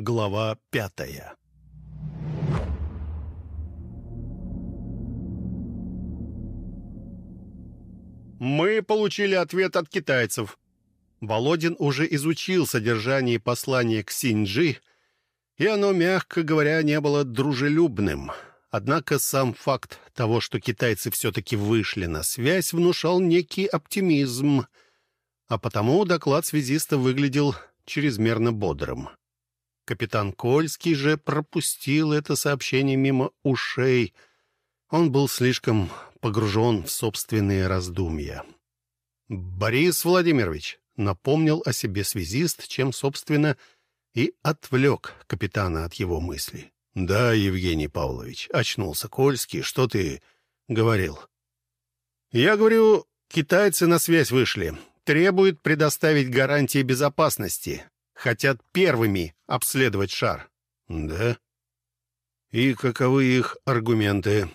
Глава пятая Мы получили ответ от китайцев. Володин уже изучил содержание послания к Синджи, и оно, мягко говоря, не было дружелюбным. Однако сам факт того, что китайцы все-таки вышли на связь, внушал некий оптимизм, а потому доклад связиста выглядел чрезмерно бодрым. Капитан Кольский же пропустил это сообщение мимо ушей. Он был слишком погружен в собственные раздумья. «Борис Владимирович», — напомнил о себе связист, чем, собственно, и отвлек капитана от его мыслей. «Да, Евгений Павлович», — очнулся Кольский, — «что ты говорил?» «Я говорю, китайцы на связь вышли. Требуют предоставить гарантии безопасности. Хотят первыми обследовать шар». «Да?» «И каковы их аргументы?»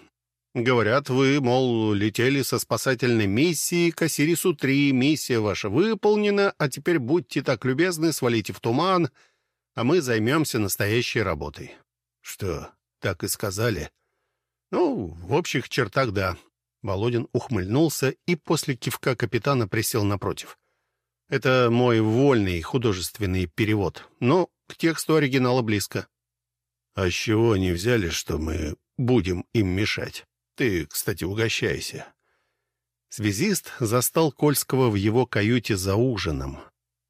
Говорят, вы, мол, летели со спасательной миссией к Осирису-3, миссия ваша выполнена, а теперь будьте так любезны, свалите в туман, а мы займемся настоящей работой. Что, так и сказали? Ну, в общих чертах, да. Володин ухмыльнулся и после кивка капитана присел напротив. Это мой вольный художественный перевод, но к тексту оригинала близко. А с чего они взяли, что мы будем им мешать? Ты, кстати, угощайся». Связист застал Кольского в его каюте за ужином.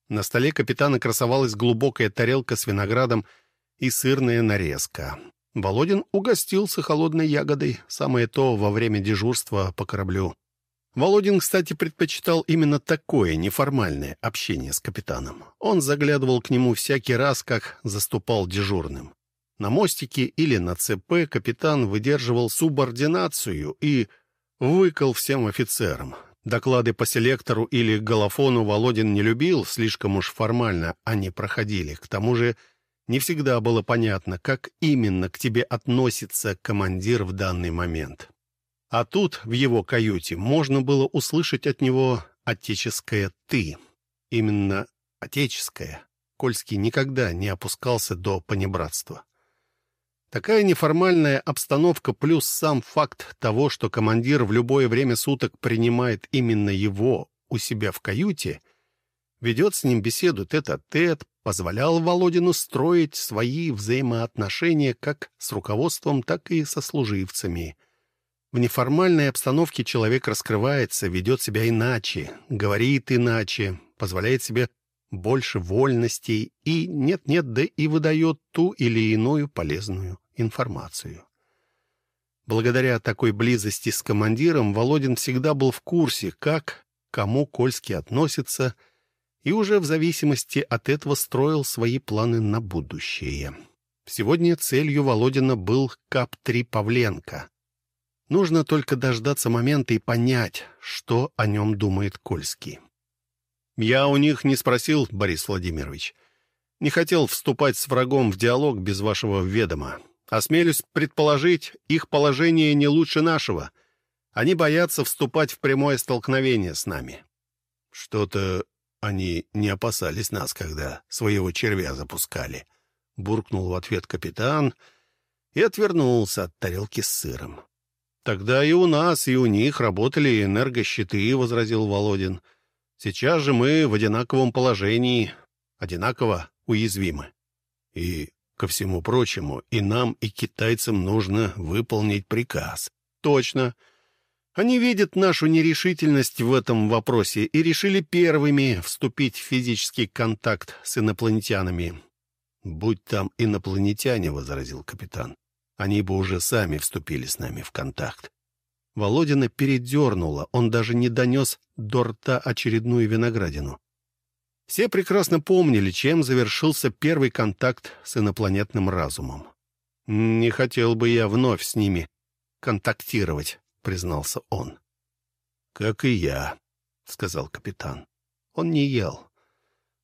На столе капитана красовалась глубокая тарелка с виноградом и сырная нарезка. Володин угостился холодной ягодой, самое то во время дежурства по кораблю. Володин, кстати, предпочитал именно такое неформальное общение с капитаном. Он заглядывал к нему всякий раз, как заступал дежурным. На мостике или на ЦП капитан выдерживал субординацию и выкал всем офицерам. Доклады по селектору или голофону Володин не любил, слишком уж формально они проходили. К тому же не всегда было понятно, как именно к тебе относится командир в данный момент. А тут, в его каюте, можно было услышать от него отеческое «ты». Именно отеческое. Кольский никогда не опускался до понебратства. Такая неформальная обстановка плюс сам факт того, что командир в любое время суток принимает именно его у себя в каюте, ведет с ним беседу тет-а-тет, -тет, позволял Володину строить свои взаимоотношения как с руководством, так и со служивцами. В неформальной обстановке человек раскрывается, ведет себя иначе, говорит иначе, позволяет себе больше вольностей и нет-нет, да и выдает ту или иную полезную информацию. Благодаря такой близости с командиром Володин всегда был в курсе, как, кому Кольский относится, и уже в зависимости от этого строил свои планы на будущее. Сегодня целью Володина был КАП-3 Павленко. Нужно только дождаться момента и понять, что о нем думает Кольский. «Я у них не спросил, Борис Владимирович. Не хотел вступать с врагом в диалог без вашего ведома. Осмелюсь предположить, их положение не лучше нашего. Они боятся вступать в прямое столкновение с нами. Что-то они не опасались нас, когда своего червя запускали. Буркнул в ответ капитан и отвернулся от тарелки с сыром. «Тогда и у нас, и у них работали энергощиты», — возразил Володин. «Сейчас же мы в одинаковом положении, одинаково уязвимы». «И Ко всему прочему, и нам, и китайцам нужно выполнить приказ. Точно. Они видят нашу нерешительность в этом вопросе и решили первыми вступить в физический контакт с инопланетянами. «Будь там инопланетяне», — возразил капитан, — «они бы уже сами вступили с нами в контакт». Володина передернула, он даже не донес до рта очередную виноградину. Все прекрасно помнили, чем завершился первый контакт с инопланетным разумом. «Не хотел бы я вновь с ними контактировать», — признался он. «Как и я», — сказал капитан. Он не ел.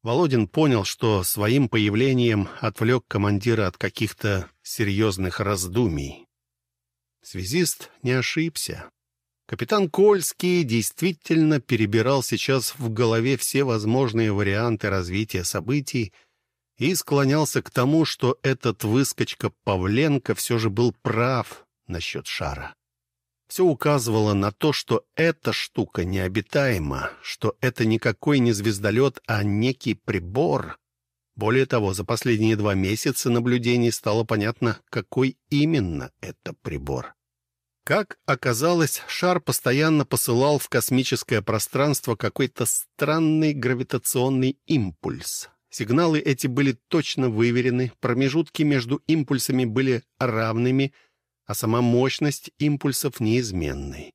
Володин понял, что своим появлением отвлек командира от каких-то серьезных раздумий. Связист не ошибся. Капитан Кольский действительно перебирал сейчас в голове все возможные варианты развития событий и склонялся к тому, что этот выскочка Павленко все же был прав насчет шара. Все указывало на то, что эта штука необитаема, что это никакой не звездолет, а некий прибор. Более того, за последние два месяца наблюдений стало понятно, какой именно это прибор. Как оказалось, шар постоянно посылал в космическое пространство какой-то странный гравитационный импульс. Сигналы эти были точно выверены, промежутки между импульсами были равными, а сама мощность импульсов неизменной.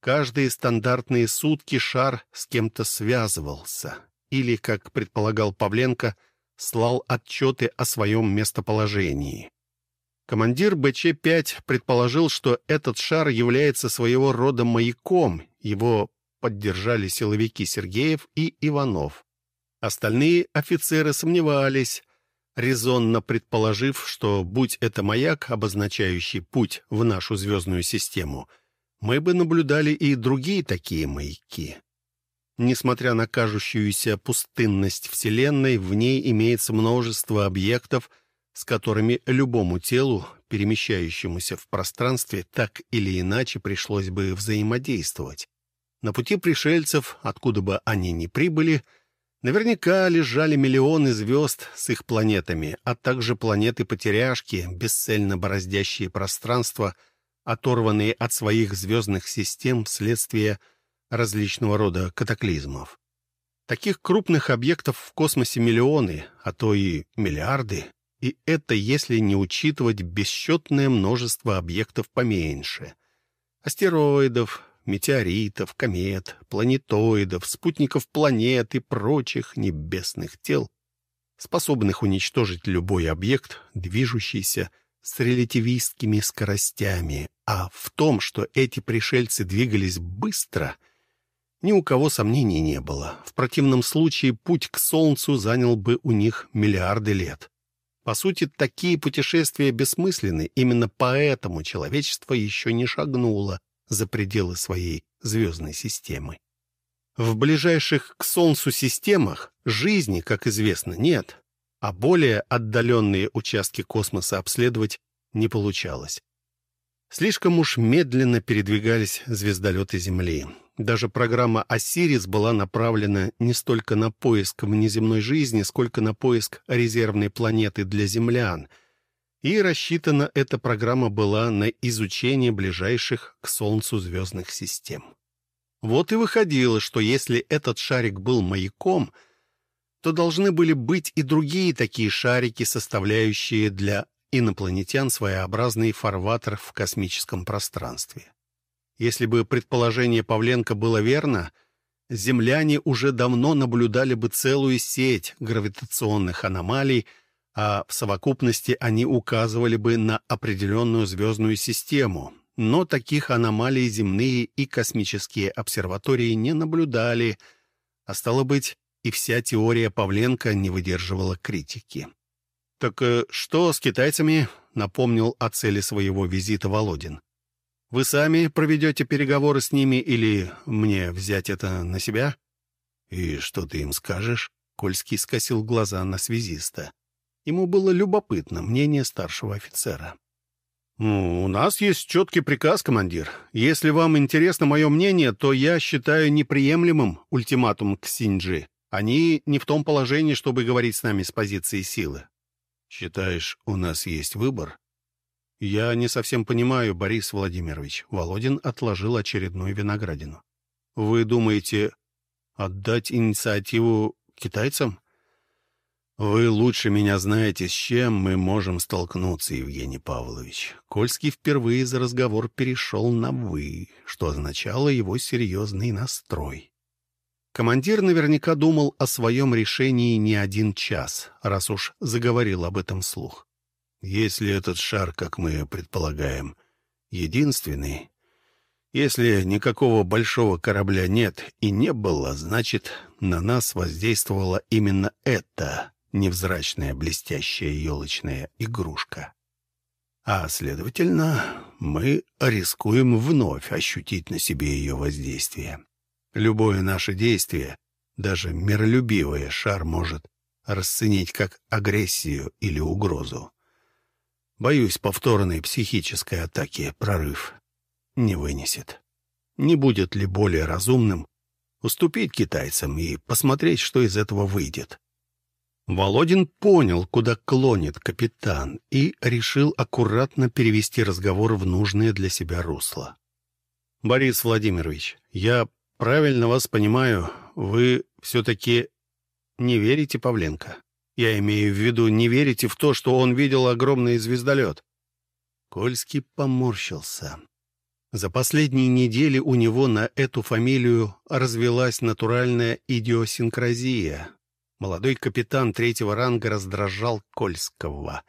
Каждые стандартные сутки шар с кем-то связывался или, как предполагал Павленко, слал отчеты о своем местоположении. Командир БЧ-5 предположил, что этот шар является своего рода маяком, его поддержали силовики Сергеев и Иванов. Остальные офицеры сомневались, резонно предположив, что, будь это маяк, обозначающий путь в нашу звездную систему, мы бы наблюдали и другие такие маяки. Несмотря на кажущуюся пустынность Вселенной, в ней имеется множество объектов — с которыми любому телу, перемещающемуся в пространстве, так или иначе пришлось бы взаимодействовать. На пути пришельцев, откуда бы они ни прибыли, наверняка лежали миллионы звезд с их планетами, а также планеты-потеряшки, бесцельно бороздящие пространство, оторванные от своих звездных систем вследствие различного рода катаклизмов. Таких крупных объектов в космосе миллионы, а то и миллиарды. И это если не учитывать бесчетное множество объектов поменьше. Астероидов, метеоритов, комет, планетоидов, спутников планет и прочих небесных тел, способных уничтожить любой объект, движущийся с релятивистскими скоростями. А в том, что эти пришельцы двигались быстро, ни у кого сомнений не было. В противном случае путь к Солнцу занял бы у них миллиарды лет. По сути, такие путешествия бессмысленны. Именно поэтому человечество еще не шагнуло за пределы своей звездной системы. В ближайших к Солнцу системах жизни, как известно, нет, а более отдаленные участки космоса обследовать не получалось. Слишком уж медленно передвигались звездолеты Земли. Даже программа «Осирис» была направлена не столько на поиск внеземной жизни, сколько на поиск резервной планеты для землян. И рассчитана эта программа была на изучение ближайших к Солнцу звездных систем. Вот и выходило, что если этот шарик был маяком, то должны были быть и другие такие шарики, составляющие для инопланетян своеобразный фарватер в космическом пространстве. Если бы предположение Павленко было верно, земляне уже давно наблюдали бы целую сеть гравитационных аномалий, а в совокупности они указывали бы на определенную звездную систему. Но таких аномалий земные и космические обсерватории не наблюдали, а стало быть, и вся теория Павленко не выдерживала критики. «Так э, что с китайцами?» — напомнил о цели своего визита Володин. Вы сами проведете переговоры с ними или мне взять это на себя?» «И что ты им скажешь?» Кольский скосил глаза на связиста. Ему было любопытно мнение старшего офицера. «Ну, у нас есть четкий приказ, командир. Если вам интересно мое мнение, то я считаю неприемлемым ультиматум к Синджи. Они не в том положении, чтобы говорить с нами с позиции силы». «Считаешь, у нас есть выбор?» «Я не совсем понимаю, Борис Владимирович». Володин отложил очередную виноградину. «Вы думаете отдать инициативу китайцам?» «Вы лучше меня знаете, с чем мы можем столкнуться, Евгений Павлович». Кольский впервые за разговор перешел на «вы», что означало его серьезный настрой. Командир наверняка думал о своем решении не один час, раз уж заговорил об этом слух. Если этот шар, как мы предполагаем, единственный, если никакого большого корабля нет и не было, значит, на нас воздействовала именно эта невзрачная блестящая елочная игрушка. А, следовательно, мы рискуем вновь ощутить на себе ее воздействие. Любое наше действие, даже миролюбивое, шар может расценить как агрессию или угрозу. Боюсь, повторной психической атаки прорыв не вынесет. Не будет ли более разумным уступить китайцам и посмотреть, что из этого выйдет? Володин понял, куда клонит капитан, и решил аккуратно перевести разговор в нужное для себя русло. «Борис Владимирович, я правильно вас понимаю, вы все-таки не верите Павленко? Я имею в виду, не верите в то, что он видел огромный звездолет?» Кольский поморщился. За последние недели у него на эту фамилию развелась натуральная идиосинкразия. Молодой капитан третьего ранга раздражал Кольского.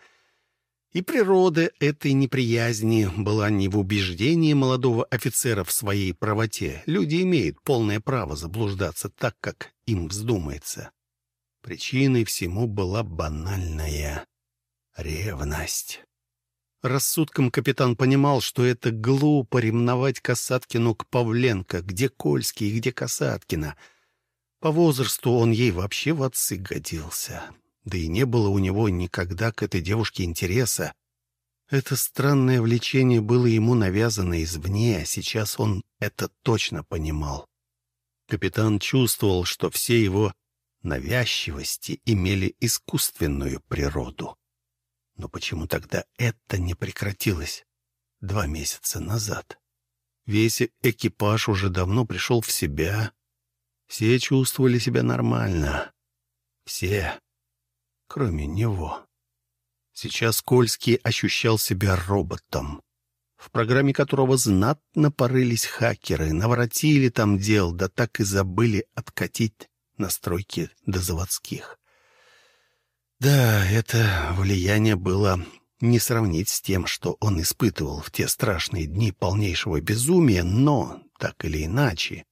И природа этой неприязни была не в убеждении молодого офицера в своей правоте. Люди имеют полное право заблуждаться так, как им вздумается. Причиной всему была банальная ревность. Рассудком капитан понимал, что это глупо ревновать Касаткину к Павленко, где Кольский и где Касаткина — по возрасту он ей вообще в отцы годился. Да и не было у него никогда к этой девушке интереса. Это странное влечение было ему навязано извне, а сейчас он это точно понимал. Капитан чувствовал, что все его навязчивости имели искусственную природу. Но почему тогда это не прекратилось два месяца назад? Весь экипаж уже давно пришел в себя, все чувствовали себя нормально. Все, кроме него. Сейчас Кольский ощущал себя роботом, в программе которого знатно порылись хакеры, наворотили там дел, да так и забыли откатить настройки до заводских. Да, это влияние было не сравнить с тем, что он испытывал в те страшные дни полнейшего безумия, но, так или иначе,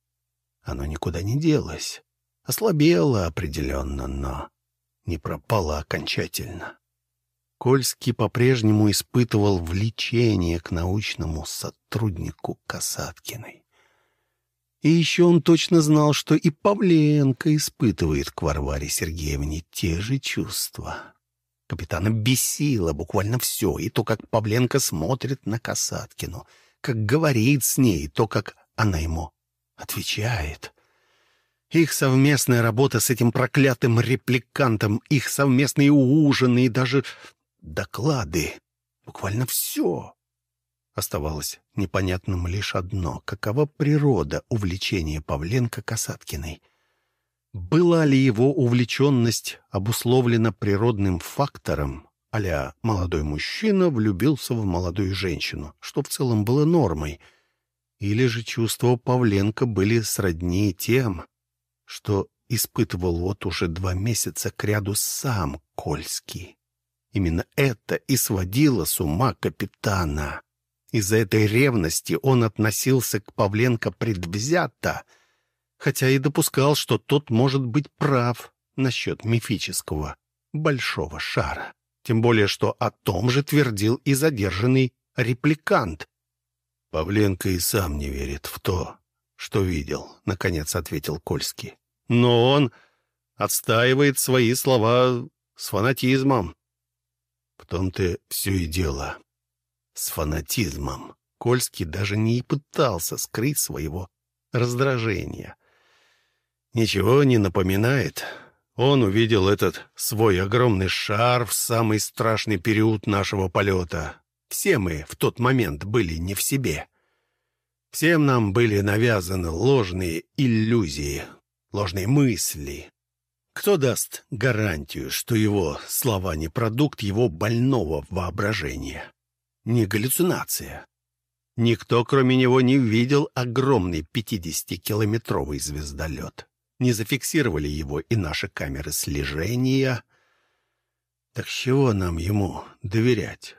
оно никуда не делось. Ослабело определенно, но не пропало окончательно. Кольский по-прежнему испытывал влечение к научному сотруднику Касаткиной. И еще он точно знал, что и Павленко испытывает к Варваре Сергеевне те же чувства. Капитана бесило буквально все, и то, как Павленко смотрит на Касаткину, как говорит с ней, то, как она ему отвечает. Их совместная работа с этим проклятым репликантом, их совместные ужины и даже доклады. Буквально все. Оставалось непонятным лишь одно — какова природа увлечения Павленко Касаткиной. Была ли его увлеченность обусловлена природным фактором, а молодой мужчина влюбился в молодую женщину, что в целом было нормой — или же чувства Павленко были сродни тем, что испытывал вот уже два месяца кряду сам Кольский. Именно это и сводило с ума капитана. Из-за этой ревности он относился к Павленко предвзято, хотя и допускал, что тот может быть прав насчет мифического большого шара. Тем более, что о том же твердил и задержанный репликант, Павленко и сам не верит в то, что видел, — наконец ответил Кольский. Но он отстаивает свои слова с фанатизмом. В том-то все и дело. С фанатизмом. Кольский даже не пытался скрыть своего раздражения. Ничего не напоминает. Он увидел этот свой огромный шар в самый страшный период нашего полета. Все мы в тот момент были не в себе. Всем нам были навязаны ложные иллюзии, ложные мысли. Кто даст гарантию, что его слова не продукт его больного воображения? Не галлюцинация. Никто, кроме него, не видел огромный 50-километровый звездолет. Не зафиксировали его и наши камеры слежения. Так чего нам ему доверять?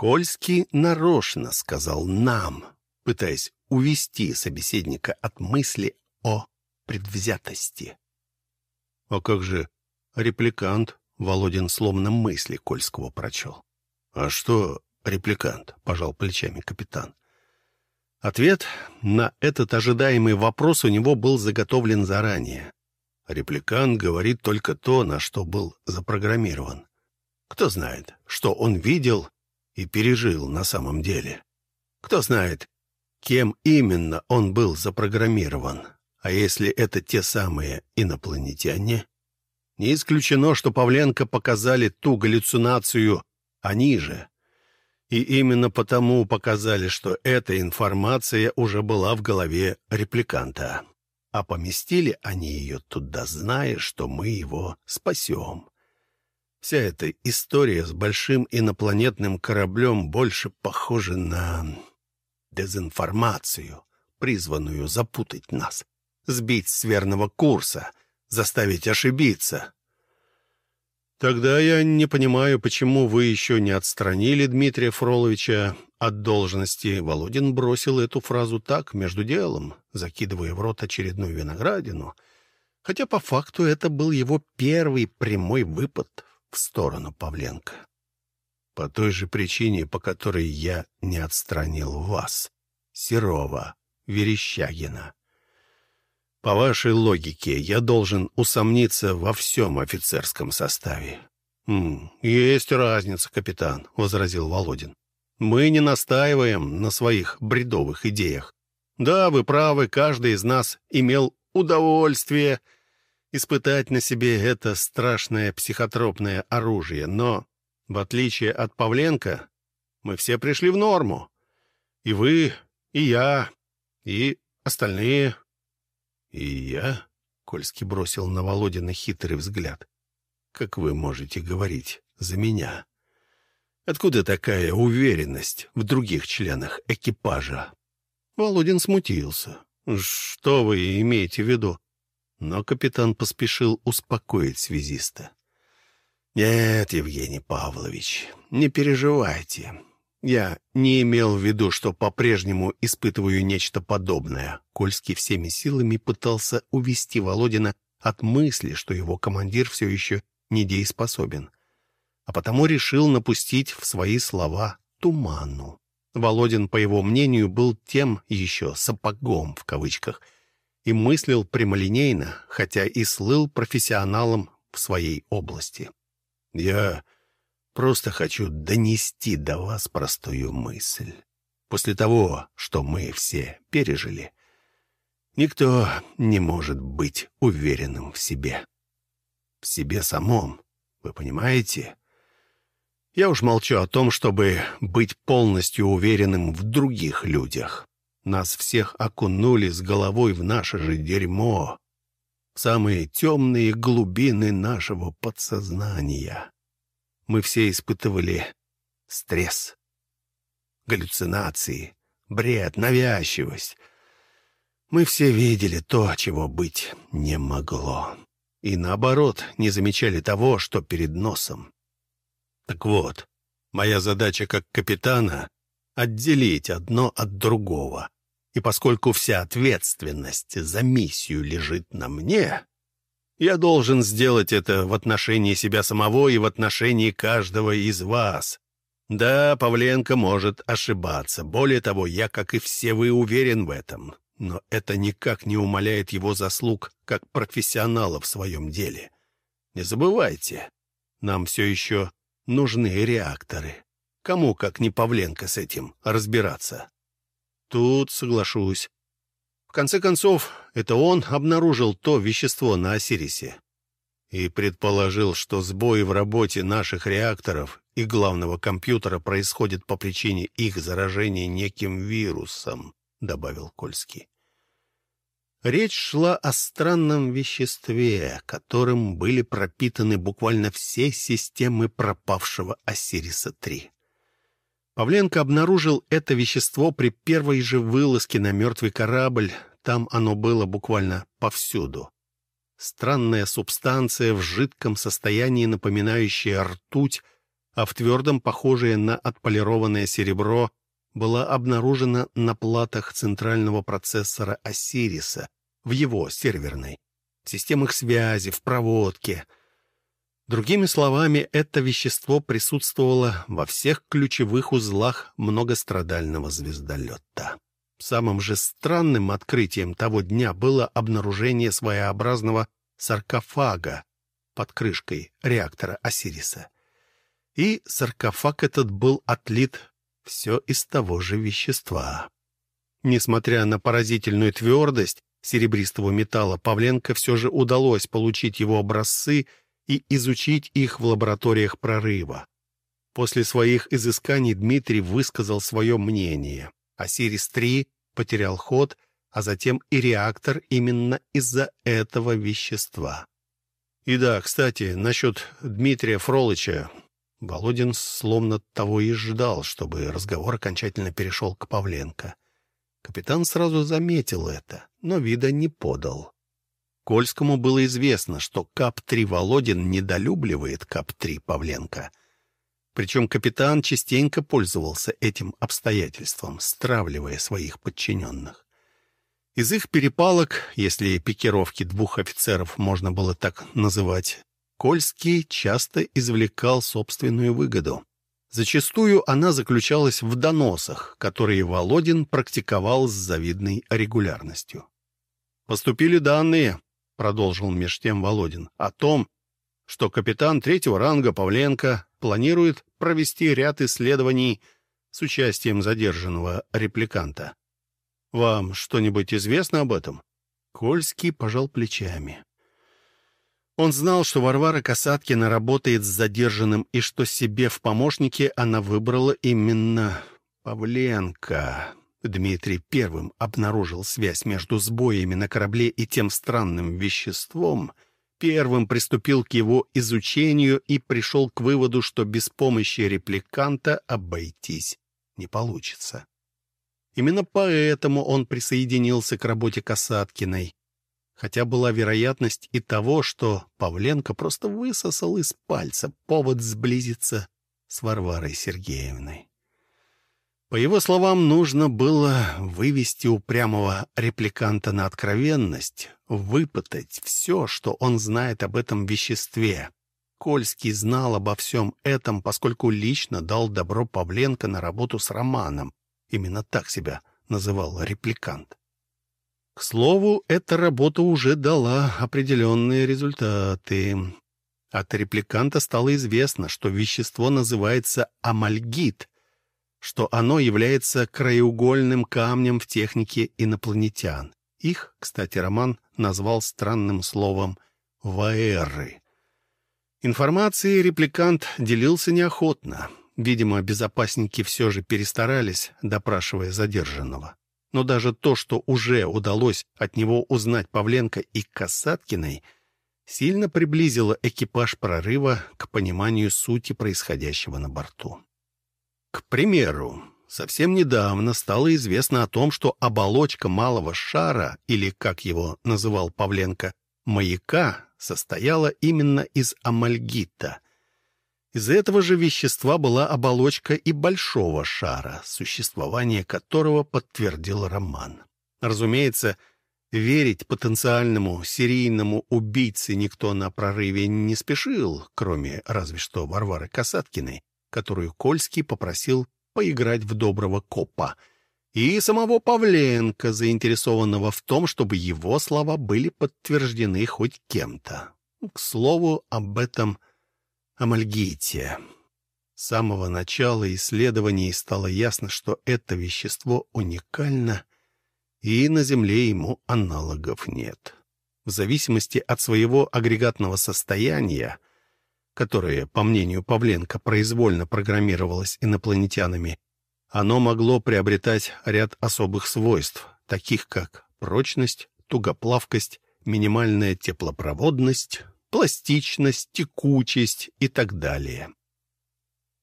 Кольский нарочно сказал «нам», пытаясь увести собеседника от мысли о предвзятости. «А как же репликант?» — Володин сломно мысли Кольского прочел. «А что репликант?» — пожал плечами капитан. Ответ на этот ожидаемый вопрос у него был заготовлен заранее. Репликант говорит только то, на что был запрограммирован. Кто знает, что он видел и пережил на самом деле? Кто знает, кем именно он был запрограммирован? А если это те самые инопланетяне? Не исключено, что Павленко показали ту галлюцинацию они же. И именно потому показали, что эта информация уже была в голове репликанта. А поместили они ее туда, зная, что мы его спасем. Вся эта история с большим инопланетным кораблем больше похожа на дезинформацию, призванную запутать нас, сбить с верного курса, заставить ошибиться. Тогда я не понимаю, почему вы еще не отстранили Дмитрия Фроловича от должности. Володин бросил эту фразу так, между делом, закидывая в рот очередную виноградину, хотя по факту это был его первый прямой выпад в сторону Павленко. По той же причине, по которой я не отстранил вас, Серова, Верещагина. По вашей логике, я должен усомниться во всем офицерском составе. «М есть разница, капитан», — возразил Володин. «Мы не настаиваем на своих бредовых идеях. Да, вы правы, каждый из нас имел удовольствие испытать на себе это страшное психотропное оружие, но, в отличие от Павленко, мы все пришли в норму. И вы, и я, и остальные. «И я?» — Кольский бросил на Володина хитрый взгляд. «Как вы можете говорить за меня? Откуда такая уверенность в других членах экипажа?» Володин смутился. «Что вы имеете в виду?» Но капитан поспешил успокоить связиста. «Нет, Евгений Павлович, не переживайте. Я не имел в виду, что по-прежнему испытываю нечто подобное. Кольский всеми силами пытался увести Володина от мысли, что его командир все еще недееспособен. А потому решил напустить в свои слова туману. Володин, по его мнению, был тем еще «сапогом» в кавычках и мыслил прямолинейно, хотя и слыл профессионалом в своей области. «Я Просто хочу донести до вас простую мысль. После того, что мы все пережили, никто не может быть уверенным в себе. В себе самом, вы понимаете? Я уж молчу о том, чтобы быть полностью уверенным в других людях. Нас всех окунули с головой в наше же дерьмо, в самые темные глубины нашего подсознания мы все испытывали стресс, галлюцинации, бред, навязчивость. Мы все видели то, чего быть не могло. И наоборот, не замечали того, что перед носом. Так вот, моя задача как капитана — отделить одно от другого. И поскольку вся ответственность за миссию лежит на мне, я должен сделать это в отношении себя самого и в отношении каждого из вас. Да, Павленко может ошибаться. Более того, я, как и все вы, уверен в этом. Но это никак не умаляет его заслуг как профессионала в своем деле. Не забывайте, нам все еще нужны реакторы. Кому, как не Павленко, с этим разбираться? Тут соглашусь. В конце концов, это он обнаружил то вещество на Осирисе и предположил, что сбои в работе наших реакторов и главного компьютера происходят по причине их заражения неким вирусом, добавил Кольский. Речь шла о странном веществе, которым были пропитаны буквально все системы пропавшего Осириса-3. Павленко обнаружил это вещество при первой же вылазке на мертвый корабль. Там оно было буквально повсюду. Странная субстанция в жидком состоянии, напоминающая ртуть, а в твердом, похожее на отполированное серебро, была обнаружена на платах центрального процессора Осириса в его серверной, в системах связи, в проводке — Другими словами, это вещество присутствовало во всех ключевых узлах многострадального звездолета. Самым же странным открытием того дня было обнаружение своеобразного саркофага под крышкой реактора Осириса. И саркофаг этот был отлит все из того же вещества. Несмотря на поразительную твердость серебристого металла, Павленко все же удалось получить его образцы и изучить их в лабораториях прорыва. После своих изысканий Дмитрий высказал свое мнение. Осирис-3 потерял ход, а затем и реактор именно из-за этого вещества. И да, кстати, насчет Дмитрия Фролыча. Володин словно того и ждал, чтобы разговор окончательно перешел к Павленко. Капитан сразу заметил это, но вида не подал. Кольскому было известно, что КАП-3 Володин недолюбливает КАП-3 Павленко. Причем капитан частенько пользовался этим обстоятельством, стравливая своих подчиненных. Из их перепалок, если пикировки двух офицеров можно было так называть, Кольский часто извлекал собственную выгоду. Зачастую она заключалась в доносах, которые Володин практиковал с завидной регулярностью. «Поступили данные», — продолжил меж тем Володин, «о том, что капитан третьего ранга Павленко планирует провести ряд исследований с участием задержанного репликанта. Вам что-нибудь известно об этом?» Кольский пожал плечами. Он знал, что Варвара Касаткина работает с задержанным и что себе в помощнике она выбрала именно Павленко. Дмитрий первым обнаружил связь между сбоями на корабле и тем странным веществом, первым приступил к его изучению и пришел к выводу, что без помощи репликанта обойтись не получится. Именно поэтому он присоединился к работе Касаткиной хотя была вероятность и того, что Павленко просто высосал из пальца повод сблизиться с Варварой Сергеевной. По его словам, нужно было вывести упрямого репликанта на откровенность, выпытать все, что он знает об этом веществе. Кольский знал обо всем этом, поскольку лично дал добро Павленко на работу с Романом. Именно так себя называл репликант. К слову, эта работа уже дала определенные результаты. От репликанта стало известно, что вещество называется амальгит, что оно является краеугольным камнем в технике инопланетян. Их, кстати, Роман назвал странным словом «ваэры». Информацией репликант делился неохотно. Видимо, безопасники все же перестарались, допрашивая задержанного. Но даже то, что уже удалось от него узнать Павленко и Касаткиной, сильно приблизило экипаж прорыва к пониманию сути происходящего на борту. К примеру, совсем недавно стало известно о том, что оболочка малого шара, или, как его называл Павленко, маяка, состояла именно из амальгита — из этого же вещества была оболочка и большого шара, существование которого подтвердил Роман. Разумеется, верить потенциальному серийному убийце никто на прорыве не спешил, кроме разве что Варвары Касаткиной, которую Кольский попросил поиграть в доброго копа, и самого Павленко, заинтересованного в том, чтобы его слова были подтверждены хоть кем-то. К слову, об этом – амальгите. С самого начала исследований стало ясно, что это вещество уникально, и на Земле ему аналогов нет. В зависимости от своего агрегатного состояния, которое, по мнению Павленко, произвольно программировалось инопланетянами, оно могло приобретать ряд особых свойств, таких как прочность, тугоплавкость, минимальная теплопроводность, пластичность, текучесть и так далее.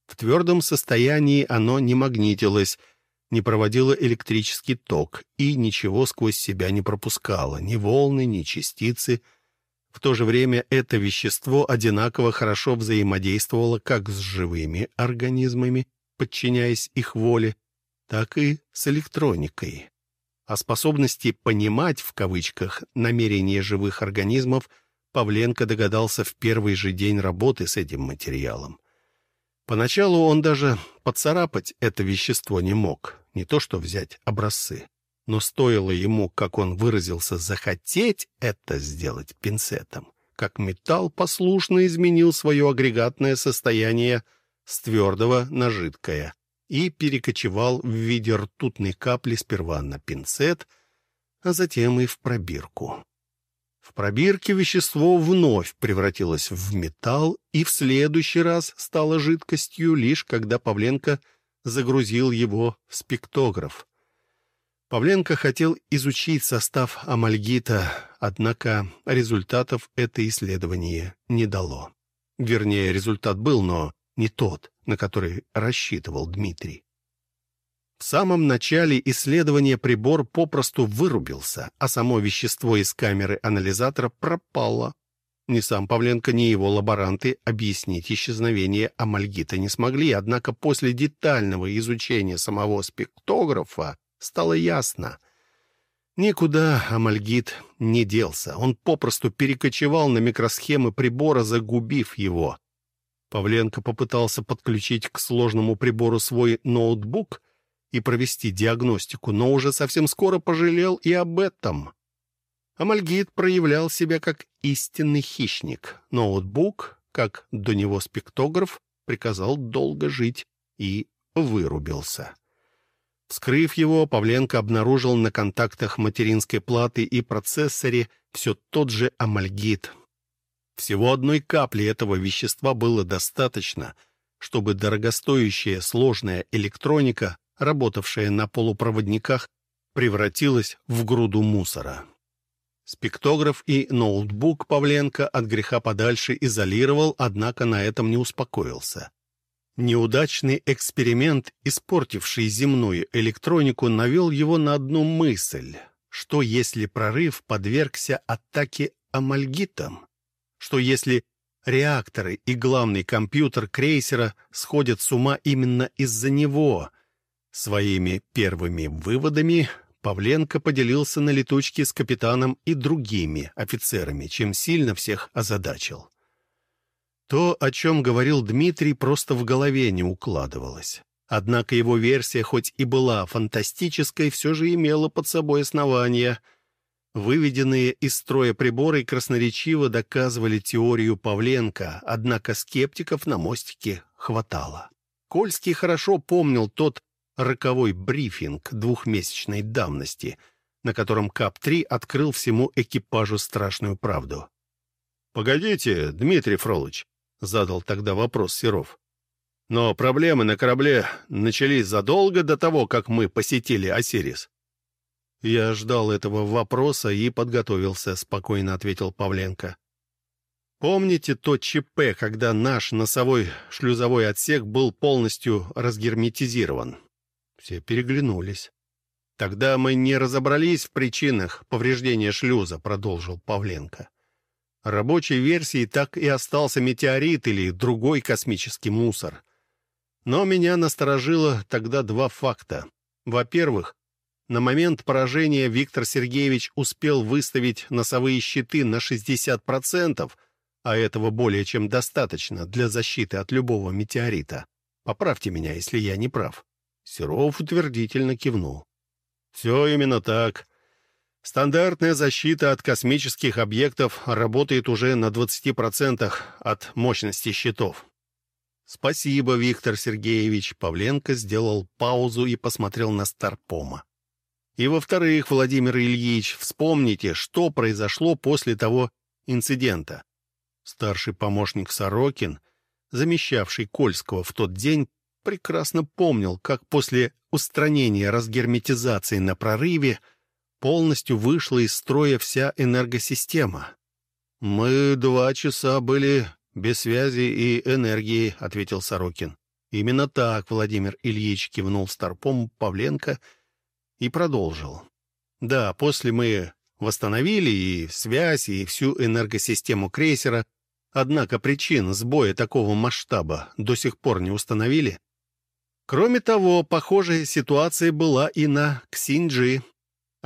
В твердом состоянии оно не магнитилось, не проводило электрический ток и ничего сквозь себя не пропускало, ни волны, ни частицы. В то же время это вещество одинаково хорошо взаимодействовало как с живыми организмами, подчиняясь их воле, так и с электроникой. О способности «понимать» в кавычках намерения живых организмов – Павленко догадался в первый же день работы с этим материалом. Поначалу он даже поцарапать это вещество не мог, не то что взять образцы. Но стоило ему, как он выразился, захотеть это сделать пинцетом, как металл послушно изменил свое агрегатное состояние с твердого на жидкое и перекочевал в виде ртутной капли сперва на пинцет, а затем и в пробирку. В пробирке вещество вновь превратилось в металл и в следующий раз стало жидкостью, лишь когда Павленко загрузил его в спектограф. Павленко хотел изучить состав амальгита, однако результатов это исследование не дало. Вернее, результат был, но не тот, на который рассчитывал Дмитрий. В самом начале исследования прибор попросту вырубился, а само вещество из камеры анализатора пропало. Ни сам Павленко, ни его лаборанты объяснить исчезновение амальгита не смогли, однако после детального изучения самого спектографа стало ясно. Никуда амальгит не делся, он попросту перекочевал на микросхемы прибора, загубив его. Павленко попытался подключить к сложному прибору свой ноутбук и провести диагностику, но уже совсем скоро пожалел и об этом. Амальгит проявлял себя как истинный хищник. Ноутбук, как до него спектограф, приказал долго жить и вырубился. Вскрыв его, Павленко обнаружил на контактах материнской платы и процессоре все тот же амальгит. Всего одной капли этого вещества было достаточно, чтобы дорогостоящая сложная электроника работавшая на полупроводниках, превратилась в груду мусора. Спектограф и ноутбук Павленко от греха подальше изолировал, однако на этом не успокоился. Неудачный эксперимент, испортивший земную электронику, навел его на одну мысль. Что если прорыв подвергся атаке амальгитом? Что если реакторы и главный компьютер крейсера сходят с ума именно из-за него, Своими первыми выводами Павленко поделился на летучке с капитаном и другими офицерами, чем сильно всех озадачил. То, о чем говорил Дмитрий, просто в голове не укладывалось. Однако его версия, хоть и была фантастической, все же имела под собой основания. Выведенные из строя приборы красноречиво доказывали теорию Павленко, однако скептиков на мостике хватало. Кольский хорошо помнил тот роковой брифинг двухмесячной давности, на котором КАП-3 открыл всему экипажу страшную правду. «Погодите, Дмитрий Фролыч», — задал тогда вопрос Серов. «Но проблемы на корабле начались задолго до того, как мы посетили Осирис». «Я ждал этого вопроса и подготовился», — спокойно ответил Павленко. «Помните то ЧП, когда наш носовой шлюзовой отсек был полностью разгерметизирован?» Все переглянулись. «Тогда мы не разобрались в причинах повреждения шлюза», — продолжил Павленко. Рабочей версией так и остался метеорит или другой космический мусор. Но меня насторожило тогда два факта. Во-первых, на момент поражения Виктор Сергеевич успел выставить носовые щиты на 60%, а этого более чем достаточно для защиты от любого метеорита. Поправьте меня, если я не прав. Серов утвердительно кивнул. «Все именно так. Стандартная защита от космических объектов работает уже на 20% от мощности щитов». «Спасибо, Виктор Сергеевич». Павленко сделал паузу и посмотрел на Старпома. «И во-вторых, Владимир Ильич, вспомните, что произошло после того инцидента». Старший помощник Сорокин, замещавший Кольского в тот день, прекрасно помнил, как после устранения разгерметизации на прорыве полностью вышла из строя вся энергосистема. «Мы два часа были без связи и энергии», — ответил Сорокин. «Именно так Владимир Ильич кивнул старпом Павленко и продолжил. Да, после мы восстановили и связь, и всю энергосистему крейсера, однако причин сбоя такого масштаба до сих пор не установили. Кроме того, похожая ситуация была и на Ксинджи.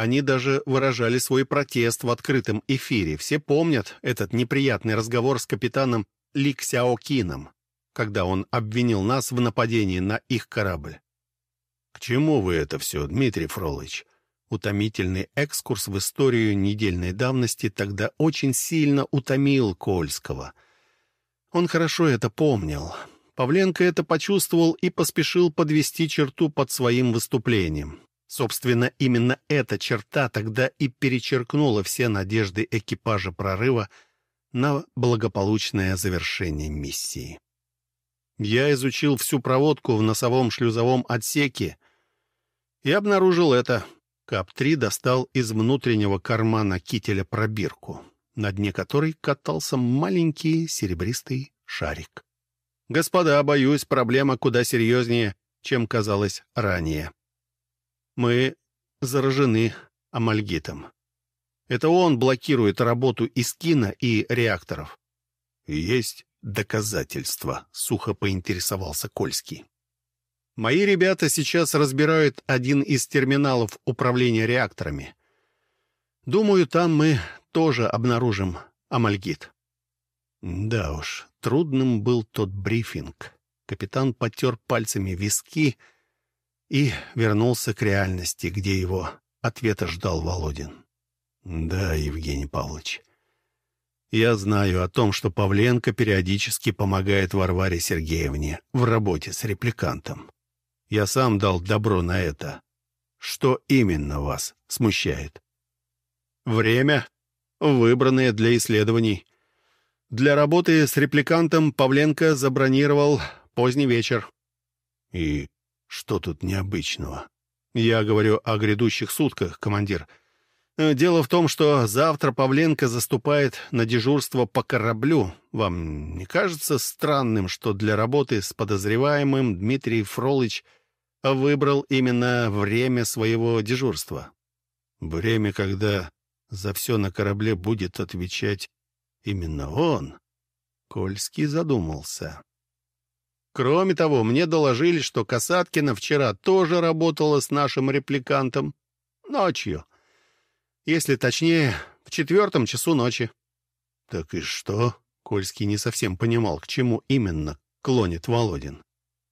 Они даже выражали свой протест в открытом эфире. Все помнят этот неприятный разговор с капитаном Ли Ксяокином, когда он обвинил нас в нападении на их корабль. «К чему вы это все, Дмитрий Фролыч?» Утомительный экскурс в историю недельной давности тогда очень сильно утомил Кольского. Он хорошо это помнил. Павленко это почувствовал и поспешил подвести черту под своим выступлением. Собственно, именно эта черта тогда и перечеркнула все надежды экипажа прорыва на благополучное завершение миссии. Я изучил всю проводку в носовом шлюзовом отсеке и обнаружил это. КАП-3 достал из внутреннего кармана кителя пробирку, на дне которой катался маленький серебристый шарик. Господа, боюсь, проблема куда серьезнее, чем казалось ранее. Мы заражены амальгитом. Это он блокирует работу Искина и реакторов. Есть доказательства, сухо поинтересовался Кольский. Мои ребята сейчас разбирают один из терминалов управления реакторами. Думаю, там мы тоже обнаружим амальгит. Да уж, трудным был тот брифинг. Капитан потер пальцами виски и вернулся к реальности, где его ответа ждал Володин. Да, Евгений Павлович, я знаю о том, что Павленко периодически помогает Варваре Сергеевне в работе с репликантом. Я сам дал добро на это. Что именно вас смущает? Время, выбранное для исследований. Для работы с репликантом Павленко забронировал поздний вечер. И что тут необычного? Я говорю о грядущих сутках, командир. Дело в том, что завтра Павленко заступает на дежурство по кораблю. Вам не кажется странным, что для работы с подозреваемым Дмитрий Фролыч — выбрал именно время своего дежурства. Время, когда за все на корабле будет отвечать именно он. Кольский задумался. Кроме того, мне доложили, что Касаткина вчера тоже работала с нашим репликантом. Ночью. Если точнее, в четвертом часу ночи. Так и что? Кольский не совсем понимал, к чему именно клонит Володин.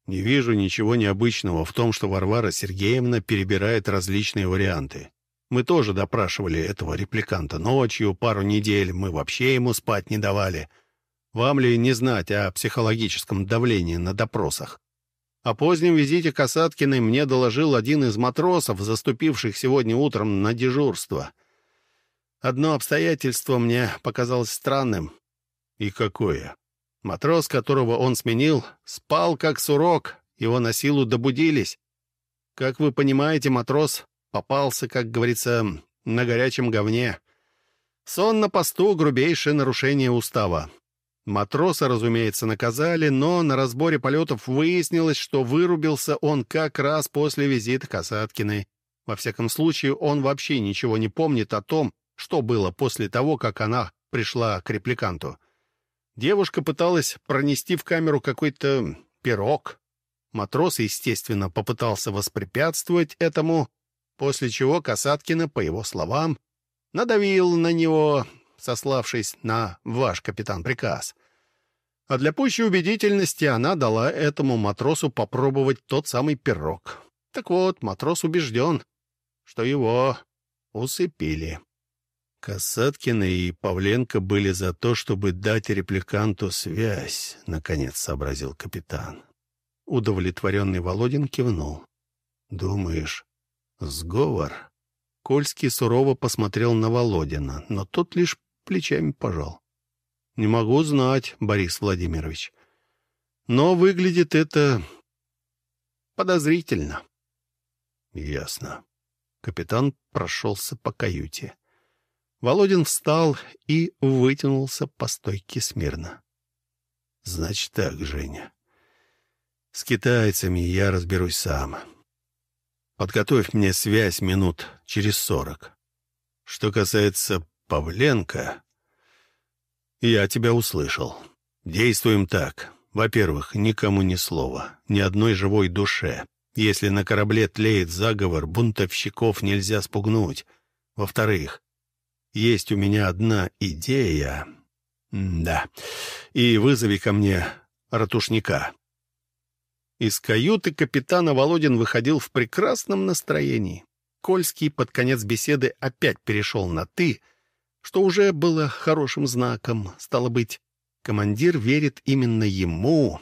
Не вижу ничего необычного в том, что Варвара Сергеевна перебирает различные варианты. Мы тоже допрашивали этого репликанта ночью, пару недель, мы вообще ему спать не давали. Вам ли не знать о психологическом давлении на допросах? О позднем визите Касаткиной мне доложил один из матросов, заступивших сегодня утром на дежурство. Одно обстоятельство мне показалось странным. И какое? Матрос, которого он сменил, спал как сурок, его на силу добудились. Как вы понимаете, матрос попался, как говорится, на горячем говне. Сон на посту — грубейшее нарушение устава. Матроса, разумеется, наказали, но на разборе полетов выяснилось, что вырубился он как раз после визита Касаткиной. Во всяком случае, он вообще ничего не помнит о том, что было после того, как она пришла к репликанту. Девушка пыталась пронести в камеру какой-то пирог. Матрос, естественно, попытался воспрепятствовать этому, после чего Касаткина, по его словам, надавил на него, сославшись на «ваш капитан приказ». А для пущей убедительности она дала этому матросу попробовать тот самый пирог. Так вот, матрос убежден, что его усыпили. Касаткина и Павленко были за то, чтобы дать репликанту связь, — наконец сообразил капитан. Удовлетворенный Володин кивнул. — Думаешь, сговор? Кольский сурово посмотрел на Володина, но тот лишь плечами пожал. — Не могу знать, Борис Владимирович. Но выглядит это подозрительно. — Ясно. Капитан прошелся по каюте. Володин встал и вытянулся по стойке смирно. — Значит так, Женя. С китайцами я разберусь сам. Подготовь мне связь минут через сорок. Что касается Павленко, я тебя услышал. Действуем так. Во-первых, никому ни слова, ни одной живой душе. Если на корабле тлеет заговор, бунтовщиков нельзя спугнуть. Во-вторых, есть у меня одна идея. да. И вызови ко мне ратушника. Из каюты капитана Володин выходил в прекрасном настроении. Кольский под конец беседы опять перешел на «ты», что уже было хорошим знаком. Стало быть, командир верит именно ему,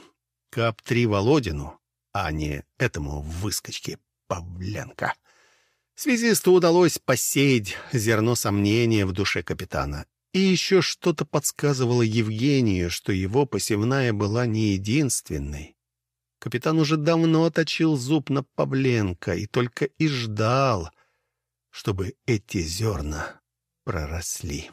КАП-3 Володину, а не этому выскочке Павленко. Связисту удалось посеять зерно сомнения в душе капитана. И еще что-то подсказывало Евгению, что его посевная была не единственной. Капитан уже давно точил зуб на Павленко и только и ждал, чтобы эти зерна проросли.